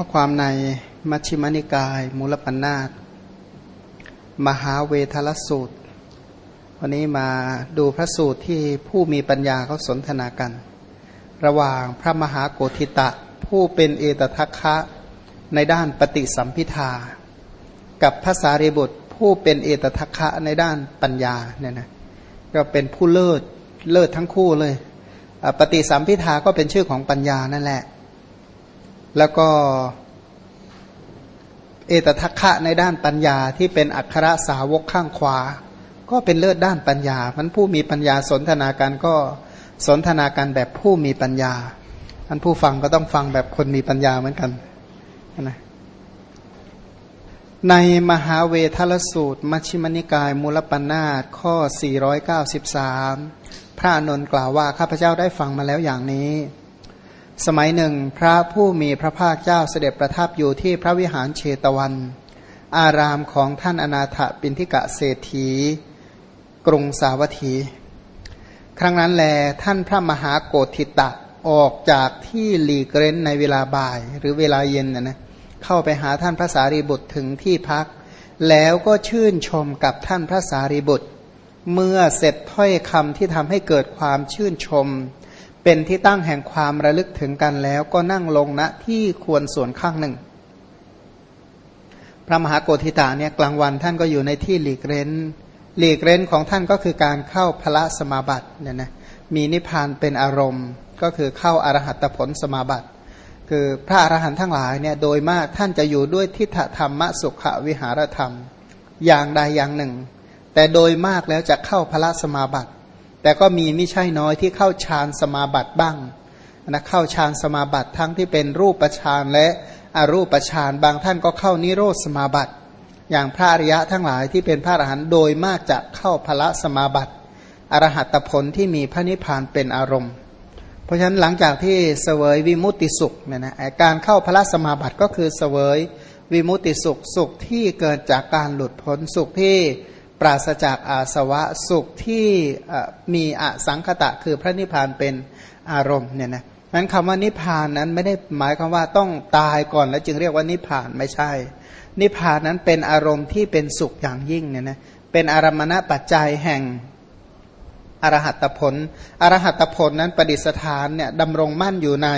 ข้อความในมัชฌิมนิกาย มูลปัญนาตมหาเวทลสูตร วันนี้มาดูพระสูตรที่ผู้มีปัญญาเขาสนทนากัน ระหว่างพระมหาโกธิตะ ผู้เป็นเอตทัคคะในด้านปฏิสัมพิทา กับพระสารีบุตรผู้เป็นเอตทัคคะในด้านปัญญาเนี่ยนะก็เป็นผู้เลิศเลิศทั้งคู่เลย ปฏิสัมพิทาก็เป็นชื่อของปัญญานั่นแหละ แล้วก็ เอตทัคคะในด้านปัญญาที่เป็นอัครสาวกข้างขวา ก็เป็นเลิศด้านปัญญา มันผู้มีปัญญาสนทนาการก็สนทนาการแบบผู้มีปัญญาท่านผู้ฟังก็ต้องฟังแบบคนมีปัญญาเหมือนกันนะในมหาเวทลสูตร มัชฌิมนิกายมูลปัญนาตข้อ 493 พระนนท์กล่าวว่า ข้าพเจ้าได้ฟังมาแล้วอย่างนี้ สมัยหนึ่งพระผู้มีพระภาคเจ้าเสด็จประทับอยู่ที่พระวิหารเชตวัน อารามของท่านอนาถปินทิกะเศรษฐี กรุงสาวัตถี ครั้งนั้นแลท่านพระมหาโกธิตะออกจากที่หลีกเร้นในเวลาบ่าย หรือเวลาเย็นนะนะเข้าไปหาท่านพระสารีบุตรถึงที่พัก แล้วก็ชื่นชมกับท่านพระสารีบุตร เมื่อเสร็จถ้อยคำที่ทำให้เกิดความชื่นชม เป็นที่ตั้งแห่งความระลึกถึงกันแล้วก็นั่งลงณที่ควรส่วนข้างหนึ่ง พระมหาโกธิตาเนี่ยกลางวันท่านก็อยู่ในที่หลีกเร้น หลีกเร้นของท่านก็คือการเข้าพระสมาบัติเนี่ยนะมีนิพพานเป็นอารมณ์ ก็คือเข้าอารหัตผลสมาบัติ คือพระอรหันต์ทั้งหลายเนี่ยโดยมากท่านจะอยู่ด้วยทิฏฐธรรมสุขวิหารธรรม อย่างใดอย่างหนึ่ง แต่โดยมากแล้วจะเข้าพระสมาบัติ แต่ก็มีไม่ใช่น้อยที่เข้าฌานสมาบัติบ้างนะเข้าฌานสมาบัติทั้งที่เป็นรูปฌานและอรูปฌานบางท่านก็เข้านิโรธสมาบัติ อย่างพระอริยะทั้งหลายที่เป็นพระอรหันต์โดยมากจะเข้าพระสมาบัติอรหัตผลที่มีพระนิพพานเป็นอารมณ์ เพราะฉะนั้นหลังจากที่เสวยวิมุตติสุขเนี่ยนะการเข้าพระสมาบัติก็คือเสวยวิมุตติสุขสุขที่เกิดจากการหลุดพ้นสุขที่ ปราศจากอาสวะสุขที่มีอสังคตะคือพระนิพพานเป็นอารมณ์เนี่ยนะนั้นคำว่านิพพานนั้นไม่ได้หมายความว่าต้องตายก่อนแล้วจึงเรียกว่านิพพานไม่ใช่ นิพพานนั้นเป็นอารมณ์ที่เป็นสุขอย่างยิ่งเนี่ยนะเป็นอารมณปัจจัยแห่งอรหัตผล อรหัตผลนั้นประดิษฐานเนี่ยดำรงมั่นอยู่ใน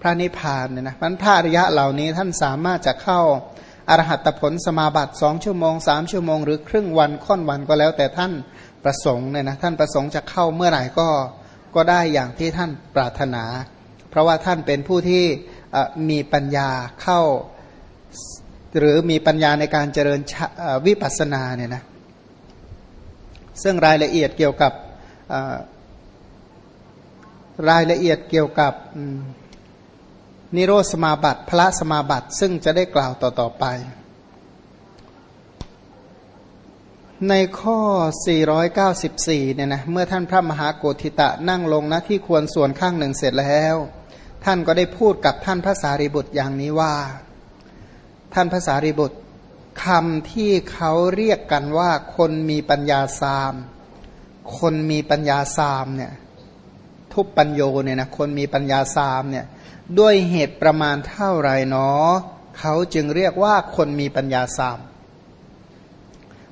พระนิพพานเนี่ยนะพันธะระยะเหล่านี้ท่านสามารถจะเข้า อรหัตผลสมาบัติสองชั่วโมงสามชั่วโมง หรือครึ่งวันค่อนวันก็แล้ว แต่ท่านประสงค์เนี่ยนะท่านประสงค์จะเข้าเมื่อไหร่ก็ก็ได้อย่างที่ท่านปรารถนา เพราะว่าท่านเป็นผู้ที่มีปัญญาเข้า หรือมีปัญญาในการเจริญวิปัสสนาเนี่ยนะซึ่งรายละเอียดเกี่ยวกับรายละเอียดเกี่ยวกับ นิโรธสมาบัติพระสมาบัติซึ่งจะได้กล่าวต่อๆไป ในข้อ 494 เนี่ยนะเมื่อท่านพระมหาโกธิตะนั่งลงณที่ควรส่วนข้างหนึ่งเสร็จแล้ว ท่านก็ได้พูดกับท่านพระสารีบุตรอย่างนี้ว่า ท่านพระสารีบุตรคำที่เขาเรียกกันว่าคนมีปัญญาสาม คนมีปัญญาสามเนี่ย ทุปปัญโยเนี่ยนะคนมีปัญญาสามเนี่ยด้วยเหตุประมาณเท่าไรเนาะเขาจึงเรียกว่าคนมีปัญญาสาม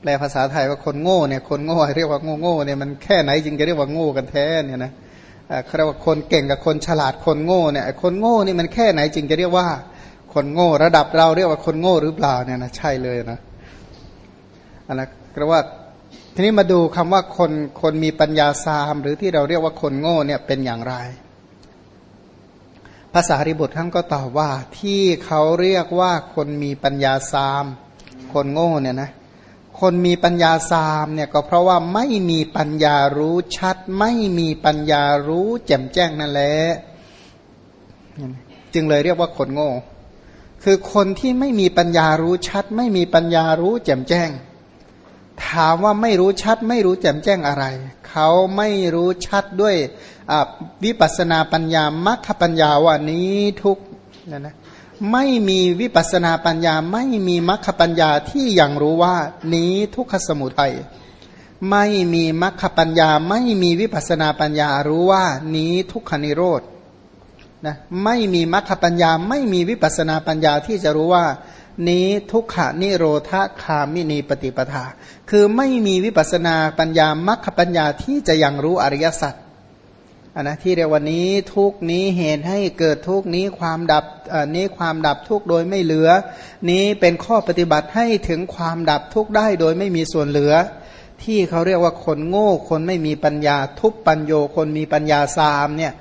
แปลภาษาไทยว่าคนโง่เนี่ยคนโง่เรียกว่าโง่โง่เนี่ยมันแค่ไหนจึงจะเรียกว่าโง่กันแท้เนี่ยนะเขาเรียกว่าคนเก่งกับคนฉลาดคนโง่เนี่ยคนโง่นี่มันแค่ไหนจึงจะเรียกว่าคนโง่ระดับเราเรียกว่าคนโง่หรือเปล่าเนี่ยนะใช่เลยนะอันนั้นก็ว่า ทีนี้มาดูคำว่าคนคนมีปัญญาสามหรือที่เราเรียกว่าคนโง่เนี่ยเป็นอย่างไร ภาษาริบุตรท่านก็ตอบว่าที่เขาเรียกว่าคนมีปัญญาสาม คนโง่เนี่ยนะคนมีปัญญาสามเนี่ยก็เพราะว่าไม่มีปัญญารู้ชัด ไม่มีปัญญารู้แจ่มแจ้งนั่นแหละจึงเลยเรียกว่าคนโง่ คือคนที่ไม่มีปัญญารู้ชัด ไม่มีปัญญารู้แจ่มแจ้ง ถามว่าไม่รู้ชัดไม่รู้แจ่มแจ้งอะไร เขาไม่รู้ชัดด้วยวิปัสนาปัญญามัคคปัญญาว่านี้ทุกนะนะไม่มีวิปัสนาปัญญาไม่มีมัคคปัญญาที่ยังรู้ว่านี้ทุกขสมุทัยไม่มีมัคคปัญญา ไม่มีวิปัสนาปัญญารู้ว่านี้ทุกขนิโรธนะไม่มีมัคคปัญญา ไม่มีวิปัสนาปัญญาที่จะรู้ว่า นี้ทุกขานิโรธคามินีปฏิปทา คือไม่มีวิปัสนาปัญญามัคคปัญญาที่จะยังรู้อริยสัจอันนะที่เรียกว่านี้ทุกนี้เหตุให้เกิดทุกนี้ความดับนี้ความดับทุกโดยไม่เหลือ นี้เป็นข้อปฏิบัติให้ถึงความดับทุกได้โดยไม่มีส่วนเหลือ ที่เขาเรียกว่าคนโง่คนไม่มีปัญญาทุปปัญโยคนมีปัญญาสามเนี่ย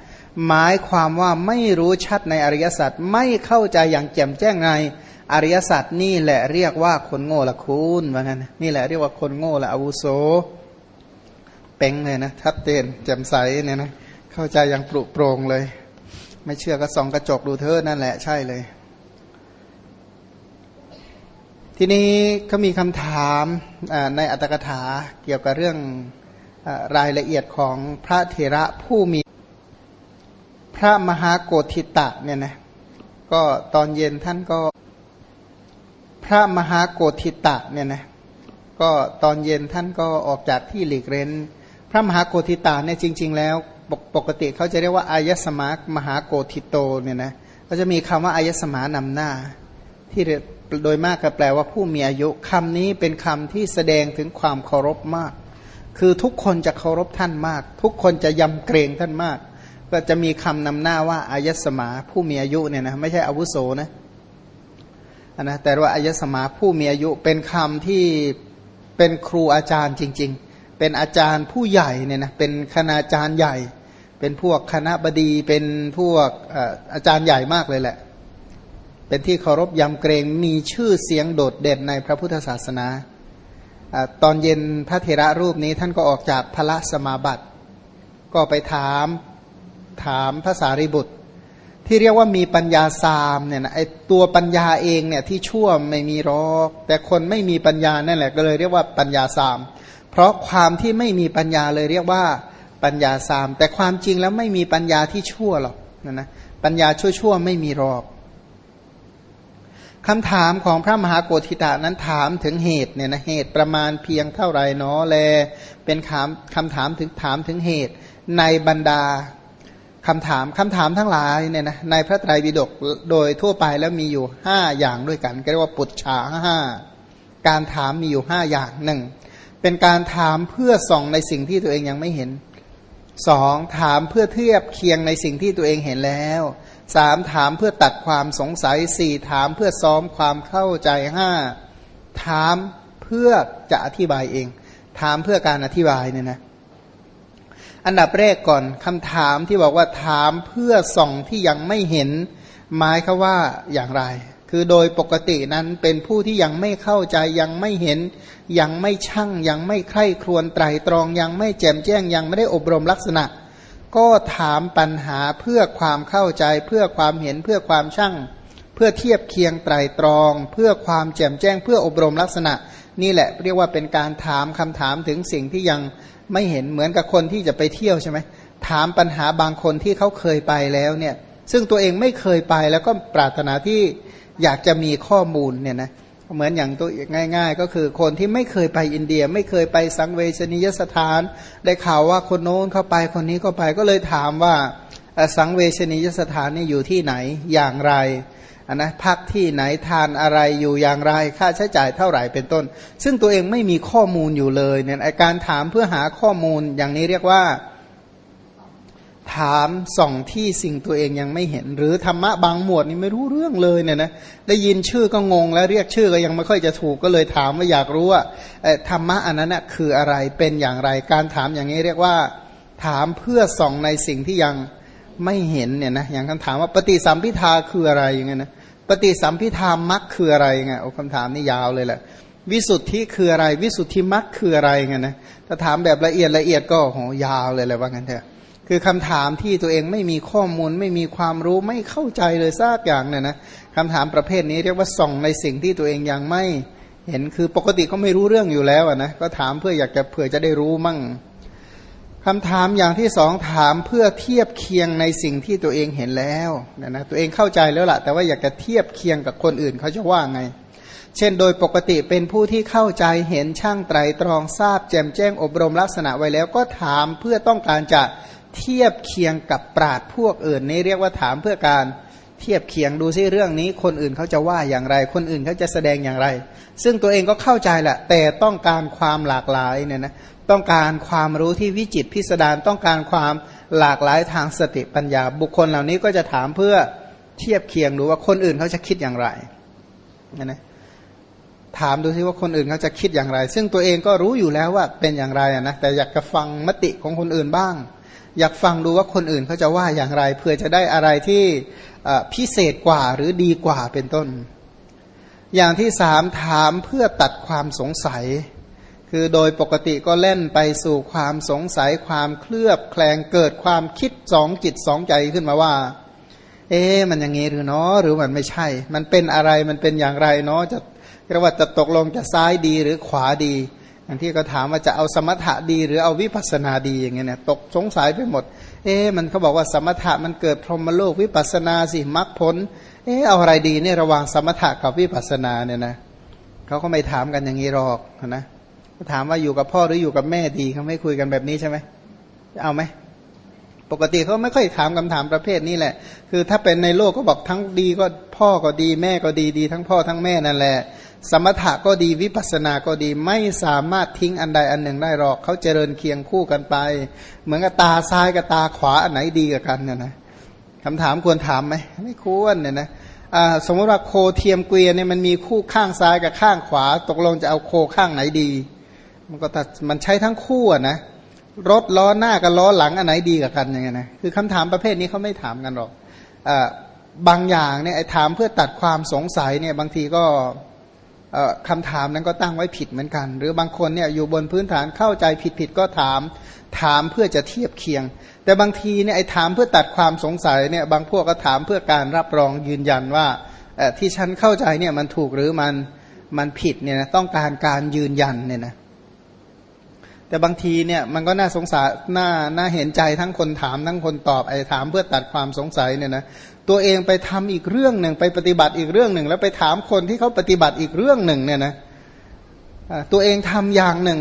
หมายความว่าไม่รู้ชัดในอริยสัจไม่เข้าใจอย่างแจ่มแจ้งใน อริยสัจนี่แหละเรียกว่าคนโง่ละคุณว่างั้นนี่แหละเรียกว่าคนโง่ละอาวุโสเป่งเลยนะทับเตนแจ่มใสเนี่ยนะเข้าใจอย่างปรุโปรงเลย ไม่เชื่อก็ส่องกระจกดูเธอนั่นแหละใช่เลย ทีนี้ก็มีคำถามในอัตถกถาเกี่ยวกับเรื่องอรายละเอียดของพระเถระผู้มีพระมหาโกธิตะเนี่ยนะก็ตอนเย็นท่านก็ พระมหาโกธิตะเนี่ยนะก็ตอนเย็นท่านก็ออกจากที่หลีกเร้น พระมหาโกธิตะเนี่ยจริง ๆ แล้วปกติเขาจะเรียกว่าอายสมามหาโกธิโตเนี่ยนะก็จะมีคำว่าอายสมานำหน้า ที่โดยมากก็แปลว่าผู้มีอายุคำนี้เป็นคำที่แสดงถึงความเคารพมาก คือทุกคนจะเคารพท่านมาก ทุกคนจะยำเกรงท่านมาก ก็จะมีคำนำหน้าว่าอายสมาผู้มีอายุเนี่ยนะไม่ใช่อาวุโสนะ นะแต่ว่าอายสมาผู้มีอายุเป็นคำที่เป็นครูอาจารย์จริง ๆ เป็นอาจารย์ผู้ใหญ่เนี่ยนะเป็นคณาจารย์ใหญ่ เป็นพวกคณะบดีเป็นพวกอาจารย์ใหญ่มากเลยแหละ เป็นที่เคารพยำเกรงมีชื่อเสียงโดดเด่นในพระพุทธศาสนาอตอนเย็นพระเถระรูปนี้ท่านก็ออกจากพระสมาบัติ ก็ไปถามถามภาษาริบุตร ที่เรียกว่ามีปัญญาสามเนี่ยนะไอตัวปัญญาเองเนี่ยที่ชั่วไม่มีรอก แต่คนไม่มีปัญญานั่นแหละก็เลยเรียกว่าปัญญาสามเพราะความที่ไม่มีปัญญาเลยเรียกว่าปัญญาสามแต่ความจริงแล้วไม่มีปัญญาที่ชั่วหรอกนะนะปัญญาชั่วๆไม่มีรอบคำถามของพระมหาโกธิตานั้นถามถึงเหตุเนี่ยนะเหตุประมาณเพียงเท่าไรเนาะแลเป็นคำคำถามถึงถามถึงเหตุในบรรดา คำถามคำถามทั้งหลายเนี่ยนะในพระไตรปิฎกโดยทั่วไปแล้วมีอยู่ห้าอย่างด้วยกันเรียกว่าปุจฉาห้าการถามมีอยู่ห้าอย่างหนึ่งเป็นการถามเพื่อส่องในสิ่งที่ตัวเองยังไม่เห็นสองถามเพื่อเทียบเคียงในสิ่งที่ตัวเองเห็นแล้วสามถามเพื่อตัดความสงสัยสี่ถามเพื่อซ้อมความเข้าใจห้าถามเพื่อจะอธิบายเอง ถามเพื่อการอธิบายเนี่ยนะ อันดับแรกก่อนคำถามที่บอกว่าถามเพื่อส่องที่ยังไม่เห็นหมายคือว่าอย่างไร คือโดยปกตินั้นเป็นผู้ที่ยังไม่เข้าใจยังไม่เห็น ยังไม่ช่างยังไม่ใคร่ครวญไตรตรองยังไม่แจ่มแจ้งยังไม่ได้อบรมลักษณะ ก็ถามปัญหาเพื่อความเข้าใจเพื่อความเห็นเพื่อความช่างเพื่อเทียบเคียงไตรตรอง เพื่อความแจ่มแจ้งเพื่ออบรมลักษณะ นี่แหละเรียกว่าเป็นการถามคำถามถึงสิ่งที่ยัง ไม่เห็นเหมือนกับคนที่จะไปเที่ยวใช่ไหมถามปัญหาบางคนที่เขาเคยไปแล้วเนี่ยซึ่งตัวเองไม่เคยไปแล้วก็ปรารถนาที่อยากจะมีข้อมูลเนี่ยนะเหมือนอย่างตัวง่าย ๆ ก็คือคนที่ไม่เคยไปอินเดีย ไม่เคยไปสังเวชนียสถาน ได้ข่าวว่าคนโน้นเข้าไปคนนี้ก็ไปก็เลยถามว่าสังเวชนียสถานนี่อยู่ที่ไหนอย่างไร นนะพักที่ไหนทานอะไรอยู่อย่างไรค่าใช้จ่ายเท่าไหร่เป็นต้น ซึ่งตัวเองไม่มีข้อมูลอยู่เลยเนี่ยการถามเพื่อหาข้อมูลอย่างนี้เรียกว่า ถามส่องที่สิ่งตัวเองยังไม่เห็น หรือธรรมะบางหมวดนี่ไม่รู้เรื่องเลยเนี่ยนะได้ยินชื่อก็งง แล้วเรียกชื่อก็ยังไม่ค่อยจะถูกก็เลยถามว่าอยากรู้ว่าธรรมะอันนั้นนะคืออะไรเป็นอย่างไร การถามอย่างนี้เรียกว่า ถามเพื่อส่องในสิ่งที่ยังไไม่เห็นเนี่ยนะอย่างคำถามว่าปฏิสัมพิทาคืออะไรอย่างเงี้ยนะปฏิสัมพิธามักคืออะไรไงโอ้คำถามนี่ยาวเลยแหละวิสุทธิคืออะไร วิสุทธิมักคืออะไรไงนะถ้าถามแบบละเอียดละเอียดก็โหยาวเลยแหละว่างั้นเถอะคือคำถามที่ตัวเองไม่มีข้อมูลไม่มีความรู้ไม่เข้าใจเลยซากอย่างเนี่ยนะคำถามประเภทนี้เรียกว่าส่องในสิ่งที่ตัวเองยังไม่เห็นคือปกติก็ไม่รู้เรื่องอยู่แล้วนะก็ถามเพื่ออยากจะเผื่อจะได้รู้มั่ง คำถามอย่างที่สองถามเพื่อเทียบเคียงในสิ่งที่ตัวเองเห็นแล้วนะนะตัวเองเข้าใจแล้วละ่ะ แต่ว่าอยากจะเทียบเคียงกับคนอื่นเขาจะว่าไง เช่นโดยปกติเป็นผู้ที่เข้าใจเห็นช่างไตรตรองทราบ แจ่มแจ้งอบรมลักษณะไว้แล้ว ก็ถามเพื่อต้องการจะเทียบเคียงกับปราดพวกอื่น นี้เรียกว่าถามเพื่อการเทียบเคียงดูซิเรื่องนี้ คนอื่นเขาจะว่าอย่างไร คนอื่นเขาจะแสดงอย่างไร ซึ่งตัวเองก็เข้าใจแหละแต่ต้องการความหลากหลายเนี่ยนะ ต้องการความรู้ที่วิจิตพิสดารต้องการความหลากหลายทางสติปัญญา บุคคลเหล่านี้ก็จะถามเพื่อเทียบเคียงดูว่าคนอื่นเขาจะคิดอย่างไรนะนะถามดูซิว่าคนอื่นเขาจะคิดอย่างไร ซึ่งตัวเองก็รู้อยู่แล้วว่าเป็นอย่างไรนะแต่อยากจะฟังมติของคนอื่นบ้าง อยากฟังดูว่าคนอื่นเขาจะว่าอย่างไร เพื่อจะได้อะไรที่พิเศษกว่าหรือดีกว่าเป็นต้น อย่างที่สามถามเพื่อตัดความสงสัย คือโดยปกติก็เล่นไปสู่ความสงสัยความเคลือบแคลงเกิดความคิดสองจิตสองใจขึ้นมาว่า เอ๊มันอย่างงี้หรือเนาะหรือมันไม่ใช่ มันเป็นอะไรมันเป็นอย่างไรเนาะจะเรียกว่าจะตกลงจะซ้ายดีหรือขวาดีอย่างที่ก็ถามว่าจะเอาสมถะดีหรือเอาวิปัสนาดีอย่างเงี้ยเนี่ยตกสงสัยไปหมด เอ๊มันเขาบอกว่าสมถะมันเกิดพรหมโลกวิปัสนาสิมรรคผล เอ๊เอาอะไรดีเนี่ยระหว่างสมถะกับวิปัสนาเนี่ยนะเขาก็ไม่ถามกันอย่างนี้หรอกนะ ถามว่าอยู่กับพ่อหรืออยู่กับแม่ดีเขาไม่คุยกันแบบนี้ใช่ไหมเอาไหมปกติเขาไม่ค่อยถามคำถามประเภทนี้แหละ คือถ้าเป็นในโลกก็บอกทั้งดีก็พ่อก็ดีแม่ก็ดีดี ทั้งพ่อทั้งแม่นั่นแหละ สมถะก็ดีวิปัสสนาก็ดีไม่สามารถทิ้งอันใดอันหนึ่งได้หรอกเขาเจริญเคียงคู่กันไป เหมือนกับตาซ้ายกับตาขวาอันไหนดีกับกันเนี่ยนะคำถามควรถามไหมไม่ควรเนี่ยนะสมมติว่าโคเทียมเกวียนเนี่ยมันมีคู่ข้างซ้ายกับข้างขวา ตกลงจะเอาโคข้างไหนดี มันก็มันใช้ทั้งคู่นะรถล้อหน้ากับล้อหลังอันไหนดีกับกันย่างเงี้ยนะคือคำถามประเภทนี้เขาไม่ถามกันหรอกบางอย่างเนี่ยถามเพื่อตัดความสงสัยเนี่ยบางทีก็คำถามนั้นก็ตั้งไว้ผิดเหมือนกัน หรือบางคนเนี่ยอยู่บนพื้นฐานเข้าใจผิดผิดก็ถาม ถามเพื่อจะเทียบเคียง แต่บางทีเนี่ยไอ้ถามเพื่อตัดความสงสัยเนี่ยบางพวกก็ถามเพื่อการรับรองยืนยันว่าที่ฉันเข้าใจเนี่ยมันถูกหรือมันมันผิดเนี่ยนะต้องการการยืนยันเนี่ยนะ แต่บางทีเนี่ยมันก็น่าสงสารน่าน่าเห็นใจทั้งคนถามทั้งคนตอบไอ้ถามเพื่อตัดความสงสัยเนี่ยนะตัวเองไปทำอีกเรื่องหนึ่งไปปฏิบัติอีกเรื่องหนึ่ง แล้วไปถามคนที่เขาปฏิบัติอีกเรื่องหนึ่งเนี่ยนะตัวเองทำอย่างหนึ่ง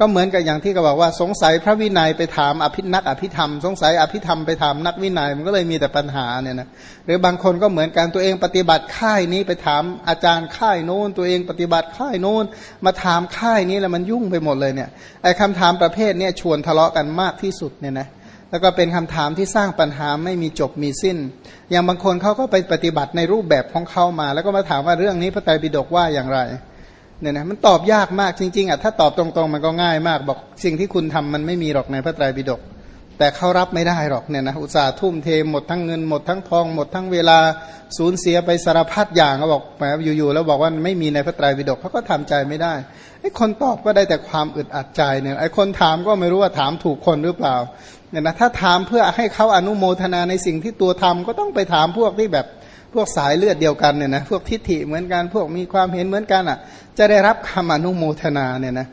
ก็เหมือนกับอย่างที่เขาบอกว่าสงสัยพระวินัยไปถามอภินักอภิธรรม สงสัยอภิธรรมไปถามนักวินัยมันก็เลยมีแต่ปัญหาเนี่ยนะหรือบางคนก็เหมือนกันตัวเองปฏิบัติค่ายนี้ไปถามอาจารย์ค่ายโน้น ตัวเองปฏิบัติค่ายโน้น มาถามค่ายนี้แล้วมันยุ่งไปหมดเลยเนี่ยไอ้คำถามประเภทนี้ชวนทะเลาะกันมากที่สุดเนี่ยนะแล้วก็เป็นคำถามที่สร้างปัญหาไม่มีจบมีสิ้น อย่างบางคนเขาก็ไปปฏิบัติในรูปแบบของเขามา แล้วก็มาถามว่าเรื่องนี้พระไตรปิฎกว่าอย่างไร เนี่ยนะมันตอบยากมากจริงๆอะถ้าตอบตรงๆมันก็ง่ายมาก บอกสิ่งที่คุณทำมันไม่มีหรอกในพระไตรปิฎกแต่เขารับไม่ได้หรอกเนี่ยนะอุตส่าห์ทุ่มเทหมดทั้งเงินหมดทั้งทองหมดทั้งเวลาสูญเสียไปสารพัดอย่างเขาบอกแหมอยู่ๆแล้วบอกว่าไม่มีในพระไตรปิฎกเขาก็ทำใจไม่ได้ไอ้คนตอบก็ได้แต่ความอึดอัดใจเนี่ยไอ้คนถามก็ไม่รู้ว่าถามถูกคนหรือเปล่าเนี่ยนะถ้าถามเพื่อให้เขาอนุโมทนาในสิ่งที่ตัวทำก็ต้องไปถามพวกที่แบบ พวกสายเลือดเดียวกันเนี่ยนะพวกทิฏฐิเหมือนกันพวกมีความเห็นเหมือนกันอะ จะได้รับคำอนุโมทนาเนี่ยนะ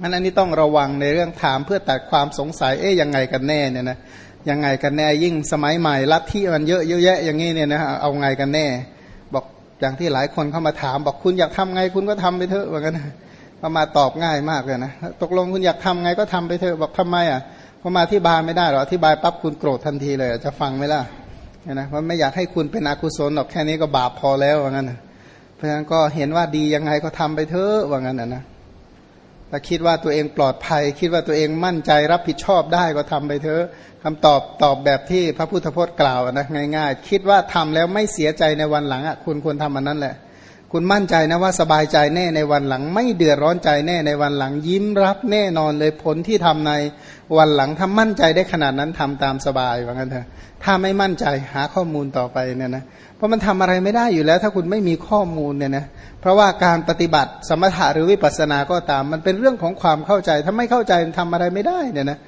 มันอันนี้ต้องระวังในเรื่องถามเพื่อตัดความสงสัยเอ๊ยยังไงกันแน่เนี่ยนะยังไงกันแน่ยิ่งสมัยใหม่ลัทธิมันเยอะเยอะแยะอย่างนี้เนี่ยนะเอาไงกันแน่ บอกอย่างที่หลายคนเข้ามาถาม บอกคุณอยากทำไงคุณก็ทำไปเถอะว่ากันพอมาตอบง่ายมากเลยนะตกลงคุณอยากทำไงก็ทำไปเถอะบอกทำไมอะพอมาอธิบายไม่ได้หรออธิบายปั๊บคุณโกรธทันทีเลยจะฟังไหมล่ะ นะเพราะไม่อยากให้คุณเป็นอกุศลหรอกแค่นี้ก็บาปพอแล้วว่างั้นนะเพราะฉะนั้นก็เห็นว่าดียังไงก็ทำไปเถอะว่างั้นนะถ้าคิดว่าตัวเองปลอดภัย คิดว่าตัวเองมั่นใจรับผิดชอบได้ก็ทำไปเถอะคำตอบตอบแบบที่พระพุทธพจน์กล่าวนะง่าย ๆ คิดว่าทำแล้วไม่เสียใจในวันหลังอะคุณควรทำมันนั้นแหละ คุณมั่นใจนะว่าสบายใจแน่ในวันหลัง ไม่เดือดร้อนใจแน่ในวันหลัง ยิ้มรับแน่นอนเลยผลที่ทำในวันหลังถ้ามั่นใจได้ขนาดนั้นทำตามสบายว่างั้นเถอะถ้าไม่มั่นใจหาข้อมูลต่อไปเนี่ยนะเพราะมันทำอะไรไม่ได้อยู่แล้ว ถ้าคุณไม่มีข้อมูลเนี่ยนะเพราะว่าการปฏิบัติสมถะหรือวิปัสสนาก็ตาม มันเป็นเรื่องของความเข้าใจ ถ้าไม่เข้าใจทำอะไรไม่ได้เนี่ยนะ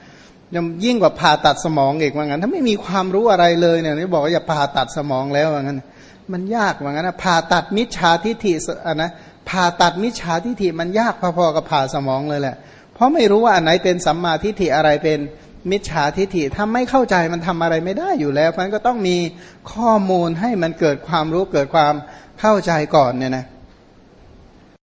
ยิ่งกว่าผ่าตัดสมองเอกว่างั้น ถ้าไม่มีความรู้อะไรเลยเนี่ยบอกว่าอย่าผ่าตัดสมองแล้วว่างั้น มันยากเหมือนกันนะผ่าตัดมิจฉาทิฏฐิอะนะผ่าตัดมิจฉาทิฏฐิมันยากพอๆกับผ่าสมองเลยแหละ เพราะไม่รู้ว่าอันไหนเป็นสัมมาทิฏฐิอะไรเป็นมิจฉาทิฏฐิถ้าไม่เข้าใจมันทำอะไรไม่ได้อยู่แล้วเพราะนั้นก็ต้องมีข้อมูลให้มันเกิดความรู้เกิดความเข้าใจก่อนเนี่ยนะ